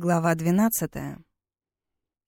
Глава 12.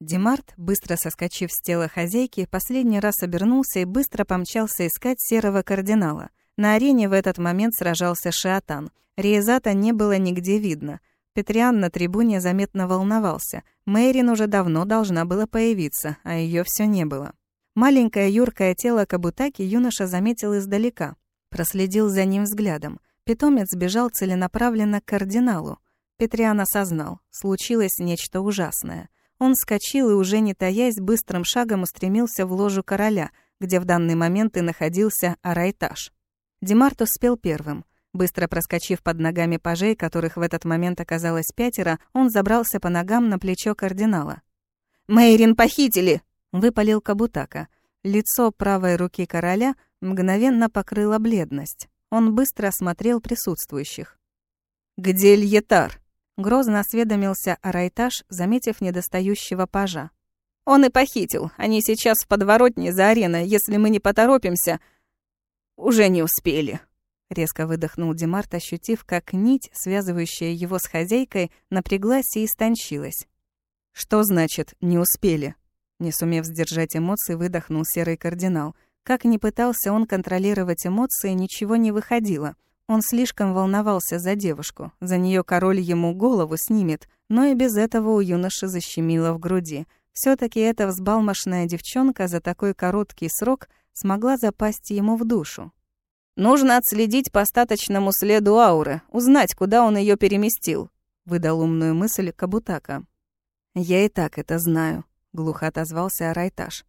Демарт, быстро соскочив с тела хозяйки, последний раз обернулся и быстро помчался искать серого кардинала. На арене в этот момент сражался Шиатан. Риезата не было нигде видно. Петриан на трибуне заметно волновался. Мэйрин уже давно должна была появиться, а ее все не было. Маленькое юркое тело Кабутаки юноша заметил издалека. Проследил за ним взглядом. Питомец бежал целенаправленно к кардиналу. Петриан осознал, случилось нечто ужасное. Он вскочил и, уже не таясь, быстрым шагом устремился в ложу короля, где в данный момент и находился Арайтаж. Демарт успел первым. Быстро проскочив под ногами пажей, которых в этот момент оказалось пятеро, он забрался по ногам на плечо кардинала. «Мэйрин похитили!» — выпалил Кабутака. Лицо правой руки короля мгновенно покрыло бледность. Он быстро осмотрел присутствующих. «Где Льетар?» Грозно осведомился Арайтаж, заметив недостающего пажа. «Он и похитил. Они сейчас в подворотне за ареной. Если мы не поторопимся...» «Уже не успели», — резко выдохнул Демарт, ощутив, как нить, связывающая его с хозяйкой, напряглась и истончилась. «Что значит «не успели»?» Не сумев сдержать эмоции, выдохнул серый кардинал. Как ни пытался он контролировать эмоции, ничего не выходило — он слишком волновался за девушку. За нее король ему голову снимет, но и без этого у юноши защемило в груди. все таки эта взбалмошная девчонка за такой короткий срок смогла запасть ему в душу. «Нужно отследить по остаточному следу ауры, узнать, куда он ее переместил», — выдал умную мысль Кабутака. «Я и так это знаю», — глухо отозвался Арайтаж.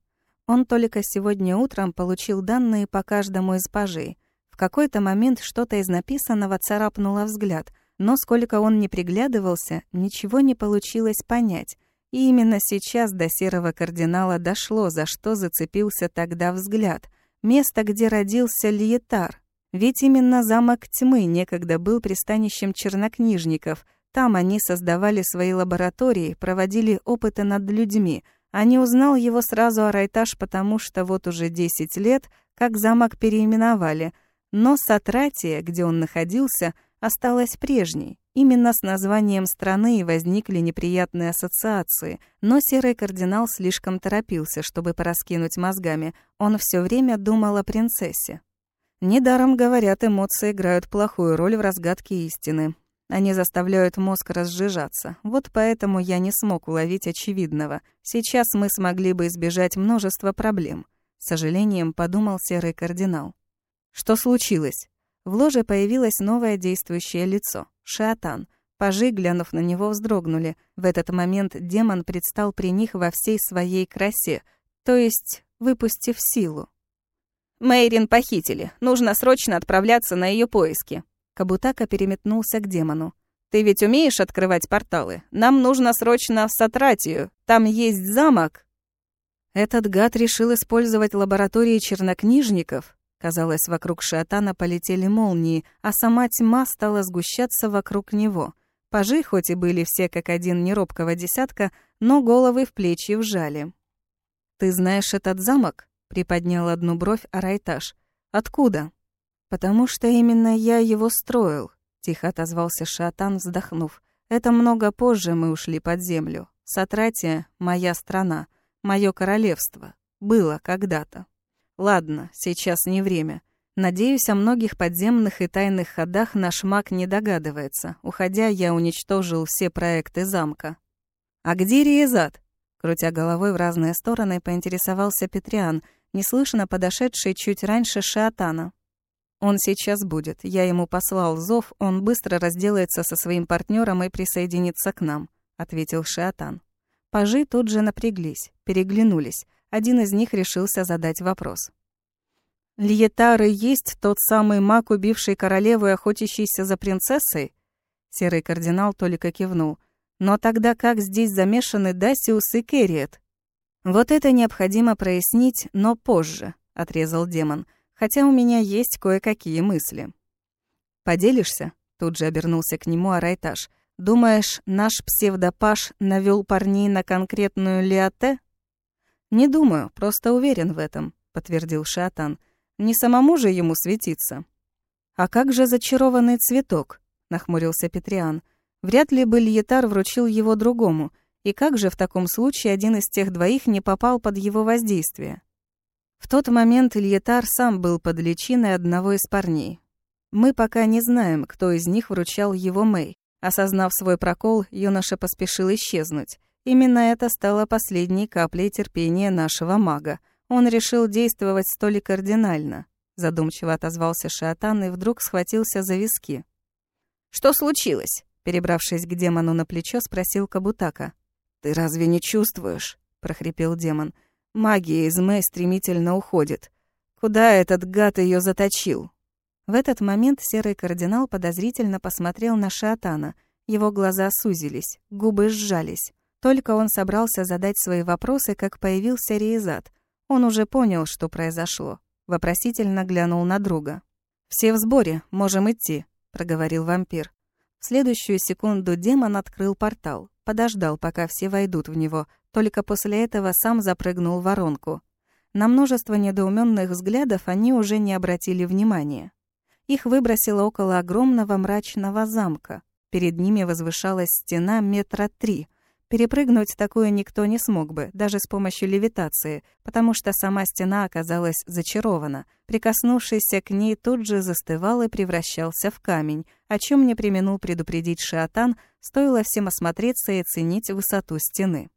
Он только сегодня утром получил данные по каждому из пажей — в какой-то момент что-то из написанного царапнуло взгляд, но сколько он не приглядывался, ничего не получилось понять. И именно сейчас до серого кардинала дошло, за что зацепился тогда взгляд. Место, где родился Лиетар. Ведь именно замок тьмы некогда был пристанищем чернокнижников. Там они создавали свои лаборатории, проводили опыты над людьми. А не узнал его сразу Арайтаж, потому что вот уже 10 лет, как замок переименовали — но Сатратия, где он находился, осталась прежней. Именно с названием страны и возникли неприятные ассоциации, но серый кардинал слишком торопился, чтобы пораскинуть мозгами. Он все время думал о принцессе. Недаром говорят, эмоции играют плохую роль в разгадке истины. Они заставляют мозг разжижаться. Вот поэтому я не смог уловить очевидного. Сейчас мы смогли бы избежать множества проблем. С сожалением подумал серый кардинал. Что случилось? В ложе появилось новое действующее лицо — Шиатан. Пажи, глянув на него, вздрогнули. В этот момент демон предстал при них во всей своей красе, то есть выпустив силу. «Мэйрин похитили. Нужно срочно отправляться на ее поиски». Кабутака переметнулся к демону. «Ты ведь умеешь открывать порталы? Нам нужно срочно в Сатратию. Там есть замок». Этот гад решил использовать лаборатории чернокнижников. Казалось, вокруг Шиатана полетели молнии, а сама тьма стала сгущаться вокруг него. Пажи хоть и были все как один неробкого десятка, но головы в плечи вжали. «Ты знаешь этот замок?» — приподнял одну бровь Арайтаж. «Откуда?» «Потому что именно я его строил», — тихо отозвался Шиатан, вздохнув. «Это много позже мы ушли под землю. Сатратия — моя страна, мое королевство. Было когда-то». Ладно, сейчас не время. Надеюсь, о многих подземных и тайных ходах наш маг не догадывается. Уходя, я уничтожил все проекты замка. «А где Риезат?» Крутя головой в разные стороны, поинтересовался Петриан, неслышно подошедший чуть раньше Шиатана. «Он сейчас будет. Я ему послал зов, он быстро разделается со своим партнером и присоединится к нам», — ответил Шиатан. Пажи тут же напряглись, переглянулись. Один из них решился задать вопрос. «Льетары есть тот самый маг, убивший королеву и охотящийся за принцессой?» Серый кардинал только кивнул. «Но тогда как здесь замешаны Дасиус и Керриет?» «Вот это необходимо прояснить, но позже», — отрезал демон, «хотя у меня есть кое-какие мысли». «Поделишься?» — тут же обернулся к нему Арайтаж. «Думаешь, наш псевдопаш навёл парней на конкретную Лиате?» «Не думаю, просто уверен в этом», — подтвердил Шатан. «Не самому же ему светиться». «А как же зачарованный цветок?» — нахмурился Петриан. Вряд ли бы Льетар вручил его другому, и как же в таком случае один из тех двоих не попал под его воздействие? В тот момент Ильетар сам был под личиной одного из парней. Мы пока не знаем, кто из них вручал его Мэй. Осознав свой прокол, юноша поспешил исчезнуть. Именно это стало последней каплей терпения нашего мага. Он решил действовать столь кардинально. Задумчиво отозвался Шиатан и вдруг схватился за виски. «Что случилось?» Перебравшись к демону на плечо, спросил Кабутака. «Ты разве не чувствуешь?» — прохрипел демон. «Магия из Мэй стремительно уходит. Куда этот гад ее заточил?» В этот момент серый кардинал подозрительно посмотрел на Шиатана. Его глаза сузились, губы сжались. Только он собрался задать свои вопросы, как появился Риезат. Он уже понял, что произошло. Вопросительно глянул на друга. «Все в сборе, можем идти», — проговорил вампир. В следующую секунду демон открыл портал, подождал, пока все войдут в него, только после этого сам запрыгнул в воронку. На множество недоуменных взглядов они уже не обратили внимания. Их выбросило около огромного мрачного замка. Перед ними возвышалась стена метра три — Перепрыгнуть такую никто не смог бы, даже с помощью левитации, потому что сама стена оказалась зачарована. Прикоснувшийся к ней тут же застывал и превращался в камень, о чем не применул предупредить Шиатан, стоило всем осмотреться и оценить высоту стены.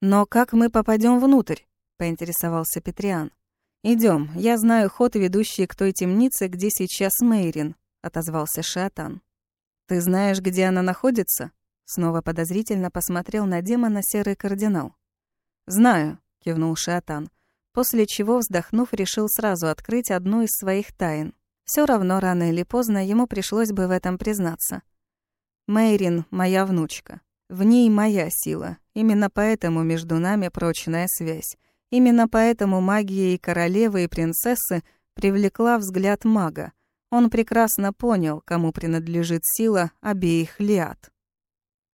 «Но как мы попадем внутрь?» — поинтересовался Петриан. Идем, я знаю ход, ведущий к той темнице, где сейчас Мейрин», — отозвался Шиатан. «Ты знаешь, где она находится?» Снова подозрительно посмотрел на демона серый кардинал. «Знаю», — кивнул Шиатан, после чего, вздохнув, решил сразу открыть одну из своих тайн. Все равно, рано или поздно, ему пришлось бы в этом признаться. «Мэйрин — моя внучка. В ней моя сила. Именно поэтому между нами прочная связь. Именно поэтому магия и королевы, и принцессы привлекла взгляд мага. Он прекрасно понял, кому принадлежит сила обеих лиад.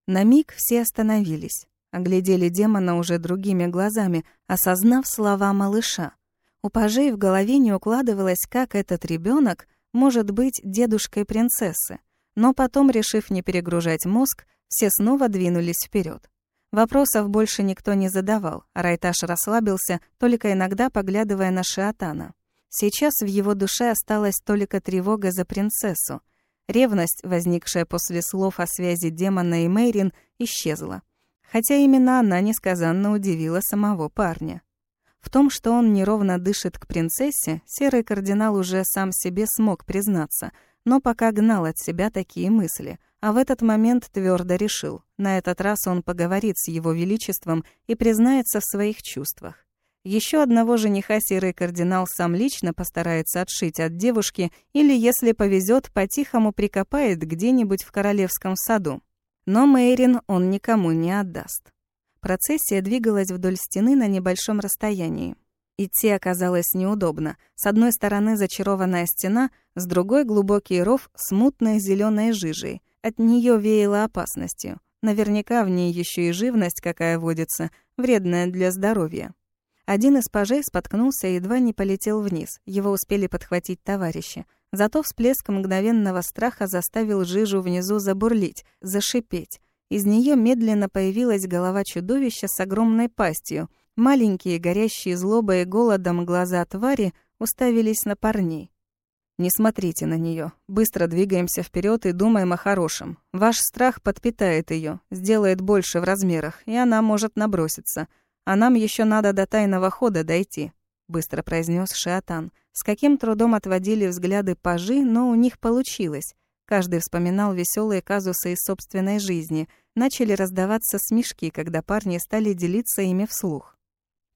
На миг все остановились, оглядели демона уже другими глазами, осознав слова малыша. У пажей в голове не укладывалось, как этот ребенок может быть дедушкой принцессы. Но потом, решив не перегружать мозг, все снова двинулись вперед. Вопросов больше никто не задавал, а Райташ расслабился, только иногда поглядывая на Шиатана. Сейчас в его душе осталась только тревога за принцессу — Ревность, возникшая после слов о связи демона и Мейрин, исчезла. Хотя именно она несказанно удивила самого парня. В том, что он неровно дышит к принцессе, серый кардинал уже сам себе смог признаться, но пока гнал от себя такие мысли, а в этот момент твердо решил, на этот раз он поговорит с его величеством и признается в своих чувствах. Еще одного жениха серый кардинал сам лично постарается отшить от девушки или, если повезет, по-тихому прикопает где-нибудь в королевском саду. Но Мейрин он никому не отдаст. Процессия двигалась вдоль стены на небольшом расстоянии. Идти оказалось неудобно. С одной стороны зачарованная стена, с другой глубокий ров с мутной зеленой жижей. От нее веяло опасностью. Наверняка в ней еще и живность, какая водится, вредная для здоровья. Один из пажей споткнулся и едва не полетел вниз. Его успели подхватить товарищи. Зато всплеск мгновенного страха заставил жижу внизу забурлить, зашипеть. Из нее медленно появилась голова чудовища с огромной пастью. Маленькие, горящие злобой и голодом глаза твари уставились на парней. «Не смотрите на нее. Быстро двигаемся вперед и думаем о хорошем. Ваш страх подпитает ее, сделает больше в размерах, и она может наброситься. А нам еще надо до тайного хода дойти», — быстро произнес Шиатан. С каким трудом отводили взгляды пажи, но у них получилось. Каждый вспоминал веселые казусы из собственной жизни. Начали раздаваться смешки, когда парни стали делиться ими вслух.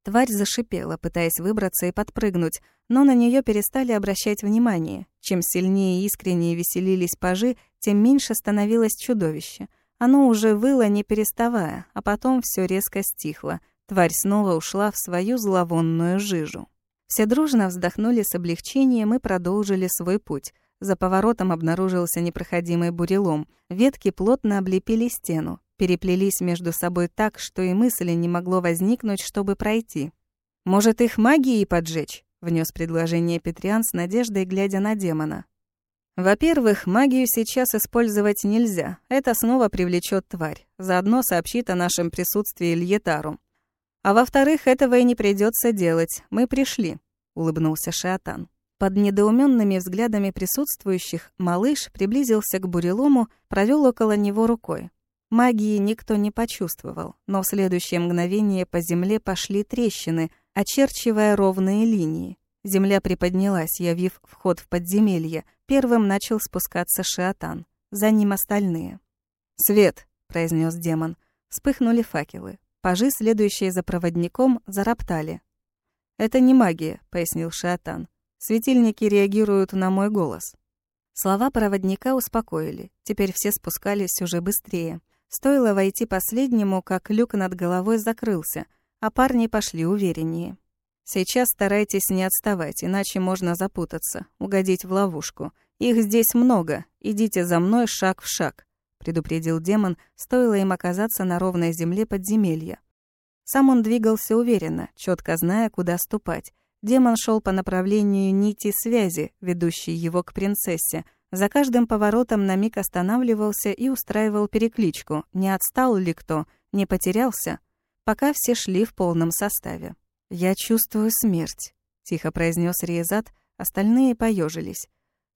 Тварь зашипела, пытаясь выбраться и подпрыгнуть, но на нее перестали обращать внимание. Чем сильнее и искреннее веселились пажи, тем меньше становилось чудовище. Оно уже выло, не переставая, а потом все резко стихло. Тварь снова ушла в свою зловонную жижу. Все дружно вздохнули с облегчением и продолжили свой путь. За поворотом обнаружился непроходимый бурелом. Ветки плотно облепили стену, переплелись между собой так, что и мысли не могло возникнуть, чтобы пройти. «Может, их магией поджечь?» — внес предложение Петриан с надеждой, глядя на демона. Во-первых, магию сейчас использовать нельзя. Это снова привлечет тварь. Заодно сообщит о нашем присутствии Льетару. А во-вторых, этого и не придется делать. Мы пришли, улыбнулся Шиатан. Под недоуменными взглядами присутствующих малыш приблизился к бурелому, провел около него рукой. Магии никто не почувствовал, но в следующее мгновение по земле пошли трещины, очерчивая ровные линии. Земля приподнялась, явив вход в подземелье. Первым начал спускаться Шиатан. За ним остальные. «Свет!» — произнес демон. Вспыхнули факелы. Пажи, следующие за проводником, зароптали. «Это не магия», — пояснил Шиатан. «Светильники реагируют на мой голос». Слова проводника успокоили. Теперь все спускались уже быстрее. Стоило войти последнему, как люк над головой закрылся, а парни пошли увереннее. «Сейчас старайтесь не отставать, иначе можно запутаться, угодить в ловушку. Их здесь много, идите за мной шаг в шаг», — предупредил демон, стоило им оказаться на ровной земле подземелья. Сам он двигался уверенно, четко зная, куда ступать. Демон шел по направлению нити связи, ведущей его к принцессе — за каждым поворотом на миг останавливался и устраивал перекличку, не отстал ли кто, не потерялся, пока все шли в полном составе. «Я чувствую смерть», — тихо произнес Риезат, остальные поежились.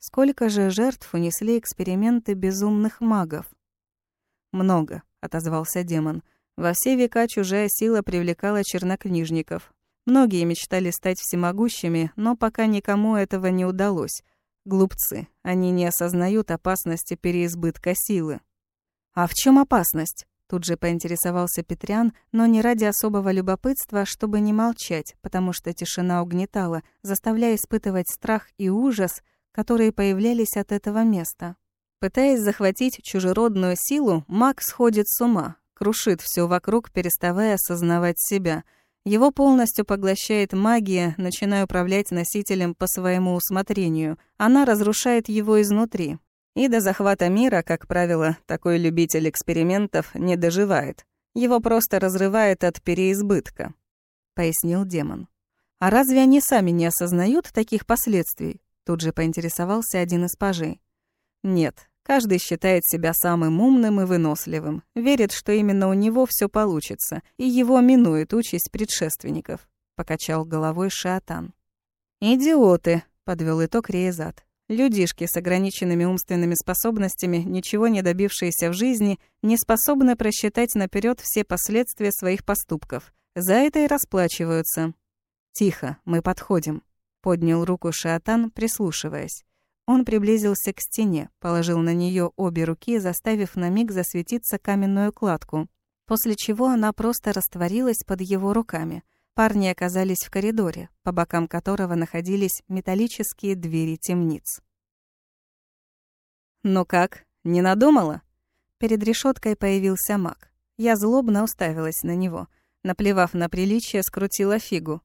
Сколько же жертв унесли эксперименты безумных магов? «Много», — отозвался демон. «Во все века чужая сила привлекала чернокнижников. Многие мечтали стать всемогущими, но пока никому этого не удалось. Глупцы, они не осознают опасности переизбытка силы. А в чем опасность? Тут же поинтересовался Петрян, но не ради особого любопытства, чтобы не молчать, потому что тишина угнетала, заставляя испытывать страх и ужас, которые появлялись от этого места. Пытаясь захватить чужеродную силу, маг сходит с ума, крушит все вокруг, переставая осознавать себя — его полностью поглощает магия, начиная управлять носителем по своему усмотрению. Она разрушает его изнутри. И до захвата мира, как правило, такой любитель экспериментов не доживает. Его просто разрывает от переизбытка», — пояснил демон. «А разве они сами не осознают таких последствий?» Тут же поинтересовался один из пажей. «Нет, Каждый считает себя самым умным и выносливым, верит, что именно у него все получится, и его минует участь предшественников», — покачал головой Шиатан. «Идиоты», — подвел итог Реезат. «Людишки с ограниченными умственными способностями, ничего не добившиеся в жизни, не способны просчитать наперед все последствия своих поступков. За это и расплачиваются». «Тихо, мы подходим», — поднял руку Шиатан, прислушиваясь. Он приблизился к стене, положил на нее обе руки, заставив на миг засветиться каменную кладку, после чего она просто растворилась под его руками. Парни оказались в коридоре, по бокам которого находились металлические двери темниц. «Ну как, не надумала?» Перед решеткой появился маг. Я злобно уставилась на него. Наплевав на приличие, скрутила фигу.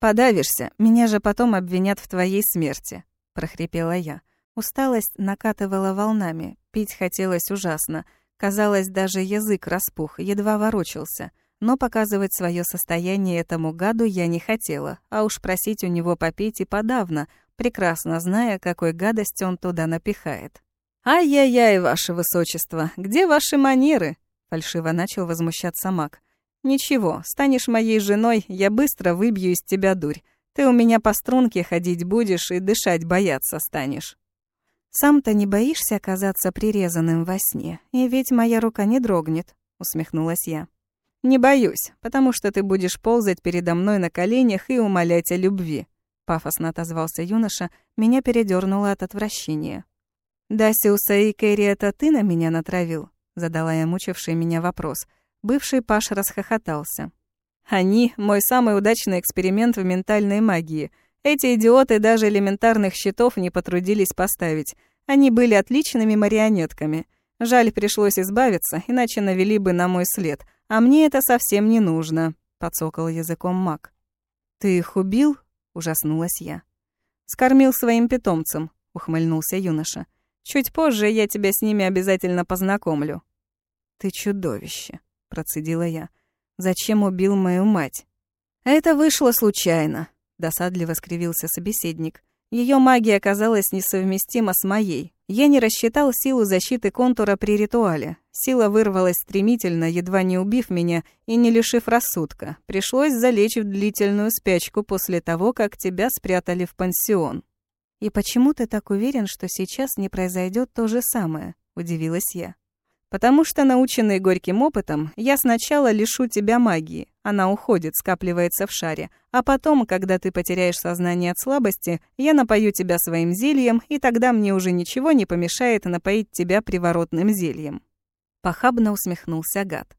«Подавишься, меня же потом обвинят в твоей смерти», — прохрипела я. Усталость накатывала волнами, пить хотелось ужасно. Казалось, даже язык распух, едва ворочался. Но показывать свое состояние этому гаду я не хотела, а уж просить у него попить и подавно, прекрасно зная, какой гадость он туда напихает. «Ай-яй-яй, ваше высочество, где ваши манеры?» — фальшиво начал возмущаться маг. «Ничего, станешь моей женой, я быстро выбью из тебя дурь. Ты у меня по струнке ходить будешь и дышать бояться станешь». «Сам-то не боишься оказаться прирезанным во сне, и ведь моя рука не дрогнет», — усмехнулась я. «Не боюсь, потому что ты будешь ползать передо мной на коленях и умолять о любви», — пафосно отозвался юноша, меня передёрнуло от отвращения. «Дасиуса и Кэрри это ты на меня натравил?» — задала я мучивший меня вопрос. Бывший Паш расхохотался. «Они — мой самый удачный эксперимент в ментальной магии — эти идиоты даже элементарных щитов не потрудились поставить. Они были отличными марионетками. Жаль, пришлось избавиться, иначе навели бы на мой след. А мне это совсем не нужно», — подсокал языком маг. «Ты их убил?» — ужаснулась я. «Скормил своим питомцам», — ухмыльнулся юноша. «Чуть позже я тебя с ними обязательно познакомлю». «Ты чудовище», — процедила я. «Зачем убил мою мать?» «Это вышло случайно», Досадливо скривился собеседник. Ее магия оказалась несовместима с моей. Я не рассчитал силу защиты контура при ритуале. Сила вырвалась стремительно, едва не убив меня и не лишив рассудка. Пришлось залечь в длительную спячку после того, как тебя спрятали в пансион. «И почему ты так уверен, что сейчас не произойдет то же самое?» – удивилась я. Потому что, наученный горьким опытом, я сначала лишу тебя магии. Она уходит, скапливается в шаре. А потом, когда ты потеряешь сознание от слабости, я напою тебя своим зельем, и тогда мне уже ничего не помешает напоить тебя приворотным зельем». Похабно усмехнулся гад.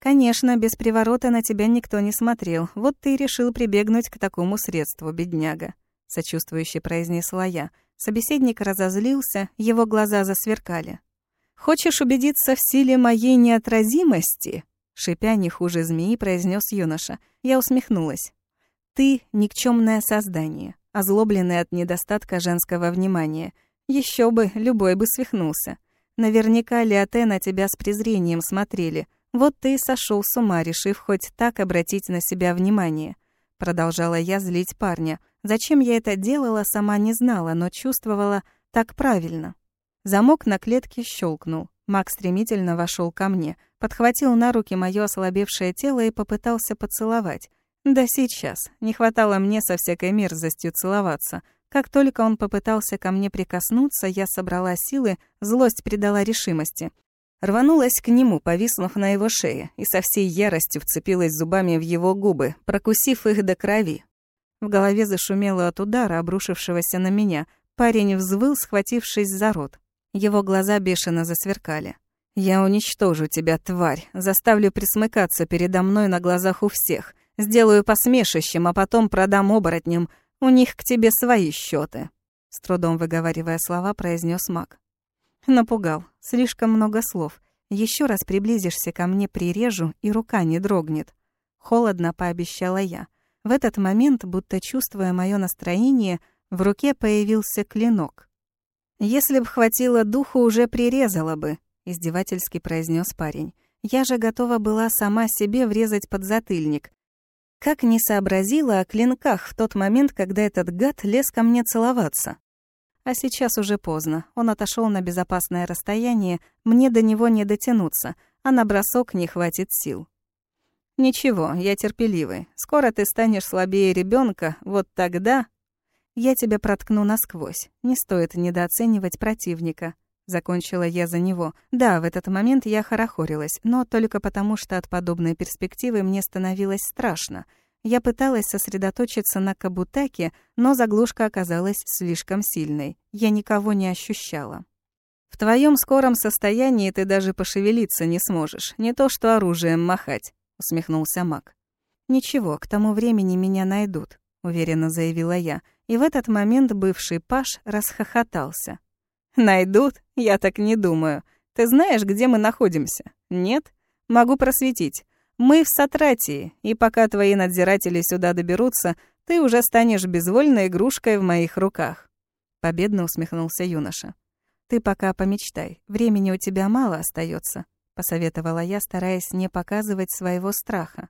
«Конечно, без приворота на тебя никто не смотрел. Вот ты и решил прибегнуть к такому средству, бедняга», — сочувствующе произнесла я. Собеседник разозлился, его глаза засверкали. «Хочешь убедиться в силе моей неотразимости?» Шипя не хуже змеи, произнес юноша. Я усмехнулась. «Ты — никчемное создание, озлобленное от недостатка женского внимания. Еще бы, любой бы свихнулся. Наверняка Леоте на тебя с презрением смотрели. Вот ты и сошел с ума, решив хоть так обратить на себя внимание». Продолжала я злить парня. Зачем я это делала, сама не знала, но чувствовала так правильно. Замок на клетке щелкнул. Макс стремительно вошел ко мне, подхватил на руки мое ослабевшее тело и попытался поцеловать. Да сейчас. Не хватало мне со всякой мерзостью целоваться. Как только он попытался ко мне прикоснуться, я собрала силы, злость придала решимости. Рванулась к нему, повиснув на его шее, и со всей яростью вцепилась зубами в его губы, прокусив их до крови. В голове зашумело от удара, обрушившегося на меня. Парень взвыл, схватившись за рот. Его глаза бешено засверкали. «Я уничтожу тебя, тварь, заставлю присмыкаться передо мной на глазах у всех, сделаю посмешищем, а потом продам оборотням, у них к тебе свои счеты. с трудом выговаривая слова, произнес маг. Напугал, слишком много слов. Еще раз приблизишься ко мне, прирежу, и рука не дрогнет. Холодно пообещала я. В этот момент, будто чувствуя мое настроение, в руке появился клинок. «Если б хватило духу, уже прирезала бы», — издевательски произнес парень. «Я же готова была сама себе врезать под затыльник. Как не сообразила о клинках в тот момент, когда этот гад лез ко мне целоваться. А сейчас уже поздно. Он отошел на безопасное расстояние, мне до него не дотянуться, а на бросок не хватит сил. «Ничего, я терпеливый. Скоро ты станешь слабее ребенка, вот тогда...» Я тебя проткну насквозь. Не стоит недооценивать противника. Закончила я за него. Да, в этот момент я хорохорилась, но только потому, что от подобной перспективы мне становилось страшно. Я пыталась сосредоточиться на Кабутаке, но заглушка оказалась слишком сильной. Я никого не ощущала. «В твоем скором состоянии ты даже пошевелиться не сможешь, не то что оружием махать», — усмехнулся маг. «Ничего, к тому времени меня найдут», — уверенно заявила я. И в этот момент бывший Паш расхохотался. «Найдут? Я так не думаю. Ты знаешь, где мы находимся? Нет? Могу просветить. Мы в Сатратии, и пока твои надзиратели сюда доберутся, ты уже станешь безвольной игрушкой в моих руках». Победно усмехнулся юноша. «Ты пока помечтай. Времени у тебя мало остается, посоветовала я, стараясь не показывать своего страха.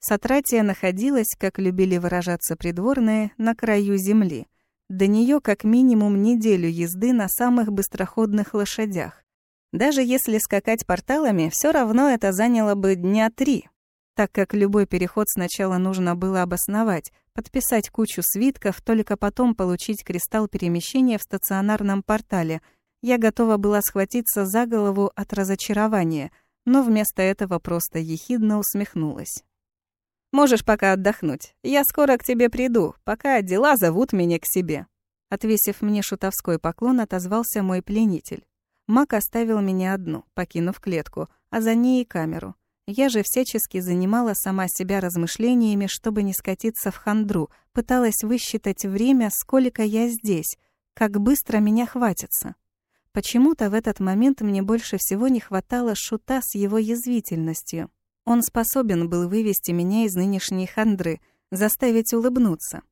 Сатратия находилась, как любили выражаться придворные, на краю земли. До нее как минимум неделю езды на самых быстроходных лошадях. Даже если скакать порталами, все равно это заняло бы дня три, так как любой переход сначала нужно было обосновать, подписать кучу свитков, только потом получить кристалл перемещения в стационарном портале. Я готова была схватиться за голову от разочарования, но вместо этого просто ехидно усмехнулась. Можешь пока отдохнуть. Я скоро к тебе приду, пока дела зовут меня к себе». Отвесив мне шутовской поклон, отозвался мой пленитель. Мак оставил меня одну, покинув клетку, а за ней и камеру. Я же всячески занимала сама себя размышлениями, чтобы не скатиться в хандру, пыталась высчитать время, сколько я здесь, как быстро меня хватится. Почему-то в этот момент мне больше всего не хватало шута с его язвительностью. Он способен был вывести меня из нынешней хандры, заставить улыбнуться.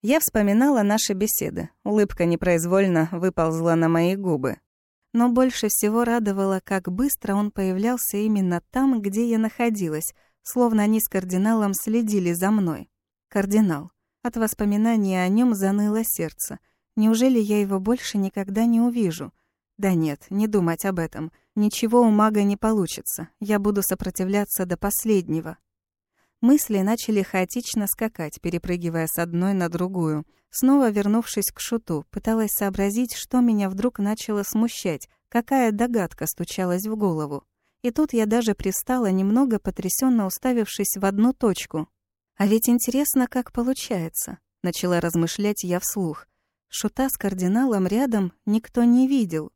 Я вспоминала наши беседы. Улыбка непроизвольно выползла на мои губы. Но больше всего радовало, как быстро он появлялся именно там, где я находилась, словно они с кардиналом следили за мной. Кардинал. От воспоминания о нем заныло сердце. Неужели я его больше никогда не увижу? Да нет, не думать об этом. Ничего у мага не получится. Я буду сопротивляться до последнего. Мысли начали хаотично скакать, перепрыгивая с одной на другую. Снова вернувшись к шуту, пыталась сообразить, что меня вдруг начало смущать, какая догадка стучалась в голову. И тут я даже пристала, немного потрясенно уставившись в одну точку. А ведь интересно, как получается. Начала размышлять я вслух. Шута с кардиналом рядом никто не видел.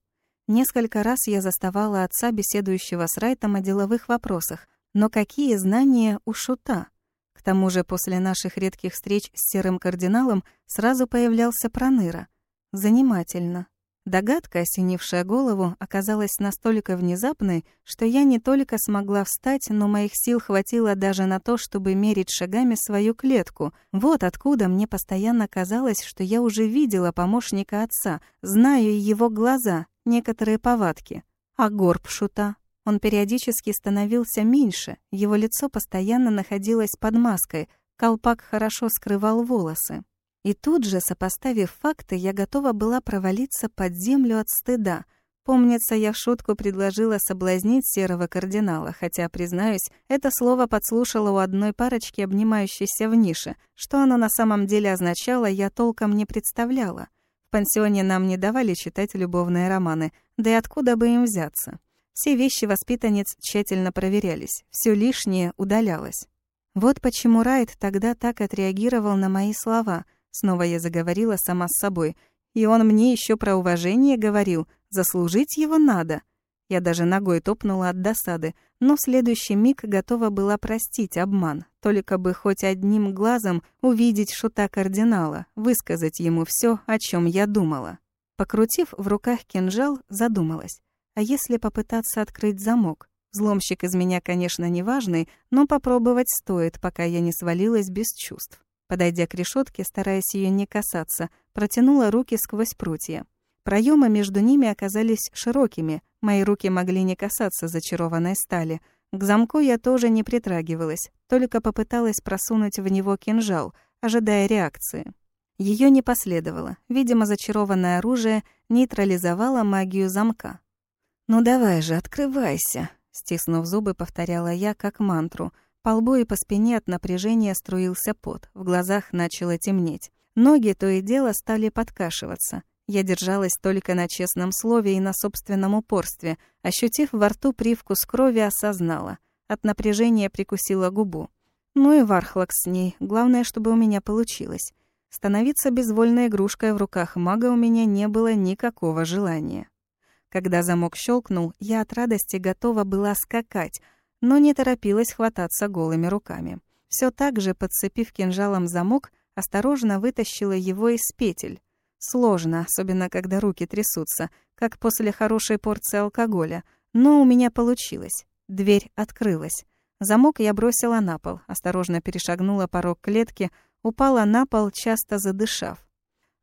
Несколько раз я заставала отца, беседующего с Райтом о деловых вопросах. Но какие знания у Шута? К тому же после наших редких встреч с серым кардиналом сразу появлялся Проныра. Занимательно. Догадка, осенившая голову, оказалась настолько внезапной, что я не только смогла встать, но моих сил хватило даже на то, чтобы мерить шагами свою клетку. Вот откуда мне постоянно казалось, что я уже видела помощника отца, знаю его глаза, некоторые повадки. А горб шута? Он периодически становился меньше, его лицо постоянно находилось под маской, колпак хорошо скрывал волосы. И тут же, сопоставив факты, я готова была провалиться под землю от стыда. Помнится, я в шутку предложила соблазнить серого кардинала, хотя, признаюсь, это слово подслушала у одной парочки, обнимающейся в нише. Что оно на самом деле означало, я толком не представляла. Пансионе нам не давали читать любовные романы, да и откуда бы им взяться. Все вещи воспитанниц тщательно проверялись, все лишнее удалялось. Вот почему Райт тогда так отреагировал на мои слова — Снова я заговорила сама с собой. И он мне еще про уважение говорил. Заслужить его надо. Я даже ногой топнула от досады, но в следующий миг готова была простить обман, только бы хоть одним глазом увидеть шута кардинала, высказать ему все, о чем я думала. Покрутив в руках кинжал, задумалась. А если попытаться открыть замок? Взломщик из меня, конечно, не важный, но попробовать стоит, пока я не свалилась без чувств. Подойдя к решетке, стараясь ее не касаться, протянула руки сквозь прутья. Проемы между ними оказались широкими, мои руки могли не касаться зачарованной стали. К замку я тоже не притрагивалась, только попыталась просунуть в него кинжал, ожидая реакции. Ее не последовало. Видимо, зачарованное оружие нейтрализовало магию замка. «Ну давай же, открывайся!» Стиснув зубы, повторяла я как мантру, по лбу и по спине от напряжения струился пот, в глазах начало темнеть. Ноги то и дело стали подкашиваться. Я держалась только на честном слове и на собственном упорстве. Ощутив во рту привкус крови, осознала. От напряжения прикусила губу. Ну и вархлок с ней. Главное, чтобы у меня получилось. Становиться безвольной игрушкой в руках мага у меня не было никакого желания. Когда замок щелкнул, я от радости готова была скакать — но не торопилась хвататься голыми руками. Все так же, подцепив кинжалом замок, осторожно вытащила его из петель. Сложно, особенно когда руки трясутся, как после хорошей порции алкоголя, но у меня получилось. Дверь открылась. Замок я бросила на пол, осторожно перешагнула порог клетки, упала на пол, часто задышав.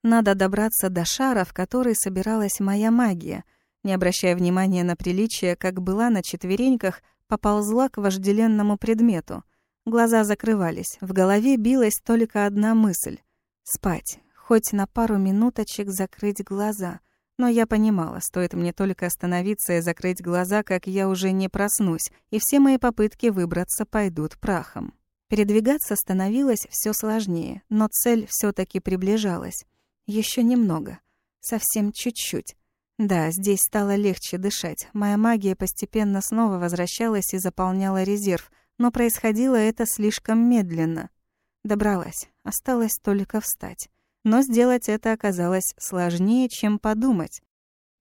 Надо добраться до шара, в который собиралась моя магия. Не обращая внимания на приличие, как была на четвереньках, поползла к вожделенному предмету. Глаза закрывались, в голове билась только одна мысль — спать, хоть на пару минуточек закрыть глаза. Но я понимала, стоит мне только остановиться и закрыть глаза, как я уже не проснусь, и все мои попытки выбраться пойдут прахом. Передвигаться становилось все сложнее, но цель все таки приближалась. Еще немного. Совсем чуть-чуть. Да, здесь стало легче дышать. Моя магия постепенно снова возвращалась и заполняла резерв, но происходило это слишком медленно. Добралась, осталось только встать. Но сделать это оказалось сложнее, чем подумать.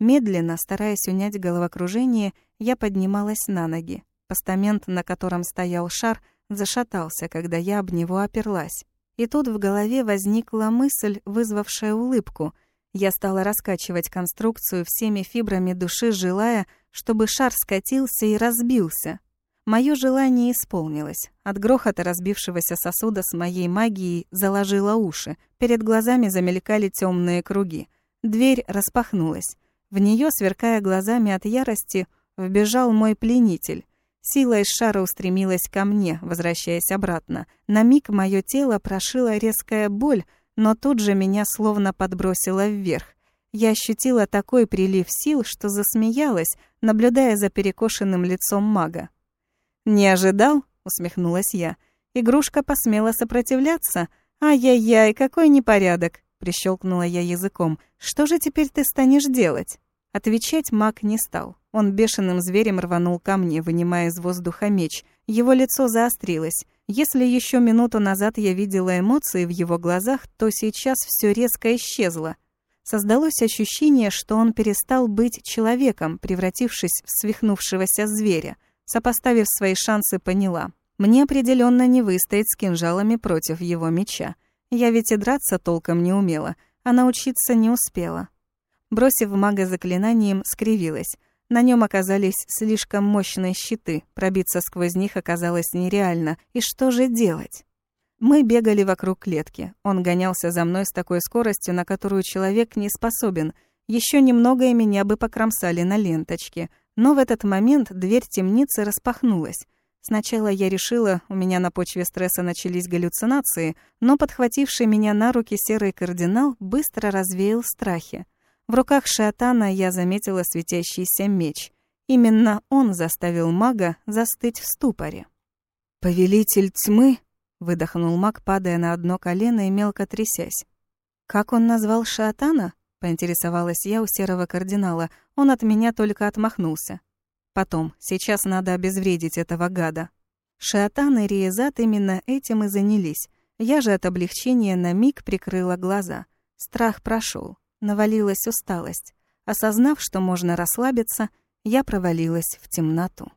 Медленно, стараясь унять головокружение, я поднималась на ноги. Постамент, на котором стоял шар, зашатался, когда я об него оперлась. И тут в голове возникла мысль, вызвавшая улыбку — я стала раскачивать конструкцию всеми фибрами души, желая, чтобы шар скатился и разбился. Мое желание исполнилось. От грохота разбившегося сосуда с моей магией заложило уши. Перед глазами замелькали темные круги. Дверь распахнулась. В нее, сверкая глазами от ярости, вбежал мой пленитель. Сила из шара устремилась ко мне, возвращаясь обратно. На миг мое тело прошила резкая боль, но тут же меня словно подбросило вверх. Я ощутила такой прилив сил, что засмеялась, наблюдая за перекошенным лицом мага. «Не ожидал?» — усмехнулась я. «Игрушка посмела сопротивляться? Ай-яй-яй, какой непорядок!» — прищелкнула я языком. «Что же теперь ты станешь делать?» Отвечать маг не стал. Он бешеным зверем рванул ко мне, вынимая из воздуха меч. Его лицо заострилось. Если еще минуту назад я видела эмоции в его глазах, то сейчас все резко исчезло. Создалось ощущение, что он перестал быть человеком, превратившись в свихнувшегося зверя. Сопоставив свои шансы, поняла. Мне определенно не выстоять с кинжалами против его меча. Я ведь и драться толком не умела, а научиться не успела. Бросив мага заклинанием, скривилась. На нем оказались слишком мощные щиты, пробиться сквозь них оказалось нереально. И что же делать? Мы бегали вокруг клетки. Он гонялся за мной с такой скоростью, на которую человек не способен. Еще немного и меня бы покромсали на ленточке. Но в этот момент дверь темницы распахнулась. Сначала я решила, у меня на почве стресса начались галлюцинации, но подхвативший меня на руки серый кардинал быстро развеял страхи. В руках Шиатана я заметила светящийся меч. Именно он заставил мага застыть в ступоре. «Повелитель тьмы?» — выдохнул маг, падая на одно колено и мелко трясясь. «Как он назвал Шиатана?» — поинтересовалась я у серого кардинала. Он от меня только отмахнулся. «Потом. Сейчас надо обезвредить этого гада». Шиатан и Риезат именно этим и занялись. Я же от облегчения на миг прикрыла глаза. Страх прошел. Навалилась усталость. Осознав, что можно расслабиться, я провалилась в темноту.